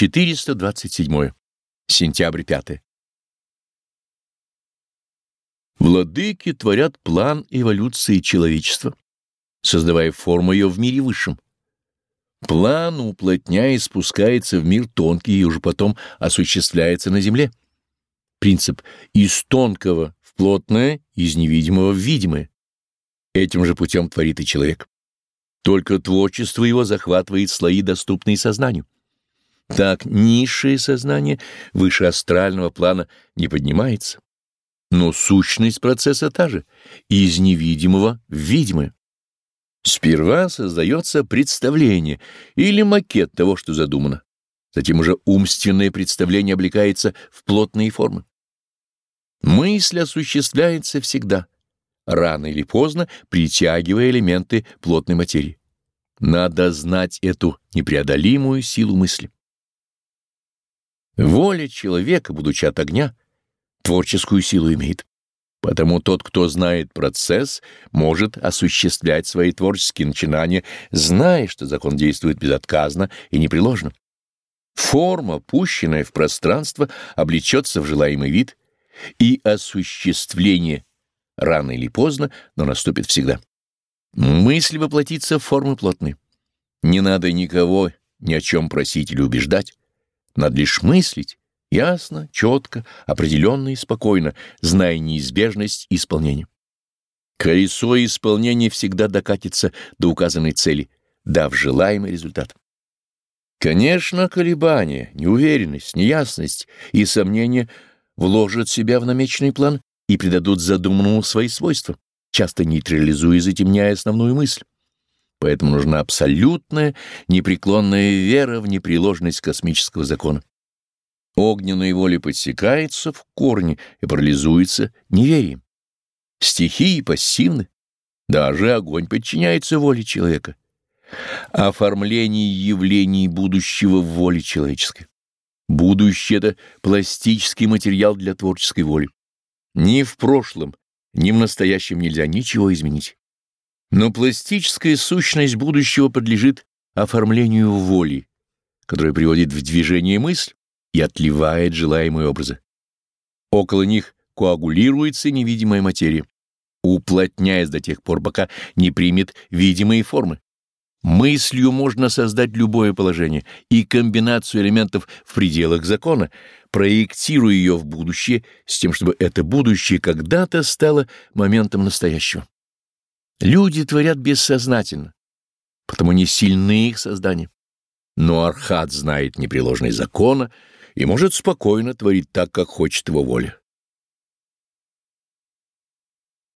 427. Сентябрь 5. Владыки творят план эволюции человечества, создавая форму ее в мире высшем. План, уплотняя, спускается в мир тонкий и уже потом осуществляется на земле. Принцип «из тонкого в плотное, из невидимого в видимое». Этим же путем творит и человек. Только творчество его захватывает слои, доступные сознанию. Так низшее сознание выше астрального плана не поднимается. Но сущность процесса та же, из невидимого в видимое. Сперва создается представление или макет того, что задумано. Затем уже умственное представление облекается в плотные формы. Мысль осуществляется всегда, рано или поздно притягивая элементы плотной материи. Надо знать эту непреодолимую силу мысли. Воля человека, будучи от огня, творческую силу имеет. Потому тот, кто знает процесс, может осуществлять свои творческие начинания, зная, что закон действует безотказно и непреложно. Форма, пущенная в пространство, облечется в желаемый вид, и осуществление рано или поздно, но наступит всегда. Мысль воплотится в формы плотные. Не надо никого ни о чем просить или убеждать. Надо лишь мыслить, ясно, четко, определенно и спокойно, зная неизбежность исполнения. Колесо исполнения всегда докатится до указанной цели, дав желаемый результат. Конечно, колебания, неуверенность, неясность и сомнения вложат себя в намеченный план и придадут задуманному свои свойства, часто нейтрализуя и затемняя основную мысль. Поэтому нужна абсолютная, непреклонная вера в непреложность космического закона. Огненная воля подсекается в корне и парализуется неверием. Стихии пассивны. Даже огонь подчиняется воле человека. Оформление явлений будущего в воле человеческой. Будущее — это пластический материал для творческой воли. Ни в прошлом, ни в настоящем нельзя ничего изменить. Но пластическая сущность будущего подлежит оформлению воли, которая приводит в движение мысль и отливает желаемые образы. Около них коагулируется невидимая материя, уплотняясь до тех пор, пока не примет видимые формы. Мыслью можно создать любое положение и комбинацию элементов в пределах закона, проектируя ее в будущее с тем, чтобы это будущее когда-то стало моментом настоящего. Люди творят бессознательно, потому не сильны их создания. Но Архат знает непреложный закона и может спокойно творить так, как хочет его воля.